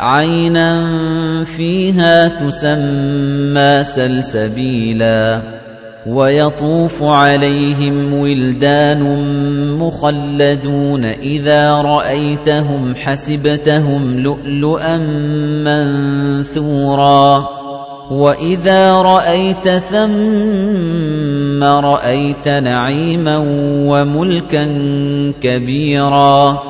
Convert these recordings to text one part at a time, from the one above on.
عَيْنًا فِيهَا تُسَمَّى سَلْسَبِيلًا وَيَطُوفُ عَلَيْهِمْ وِلْدَانٌ مُخَلَّدُونَ إِذَا رَأَيْتَهُمْ حَسِبْتَهُمْ لُؤْلُؤًا مَّنثُورًا وَإِذَا رَأَيْتَ ثَمَّ رَأَيْتَ نَعِيمًا وَمُلْكًا كَبِيرًا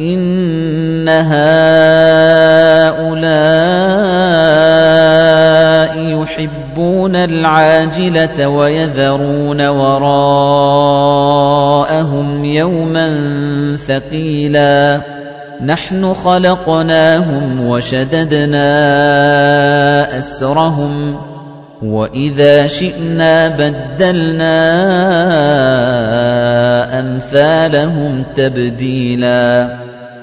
إِنَّ هَؤُلَاءِ يُحِبُّونَ الْعَاجِلَةَ وَيَذَرُونَ وَرَاءَهُمْ يَوْمًا ثَقِيلًا نَحْنُ خَلَقْنَاهُمْ وَشَدَدْنَا أَسْرَهُمْ وَإِذَا شِئْنَا بَدَّلْنَا أَمْثَالَهُمْ تَبْدِيلًا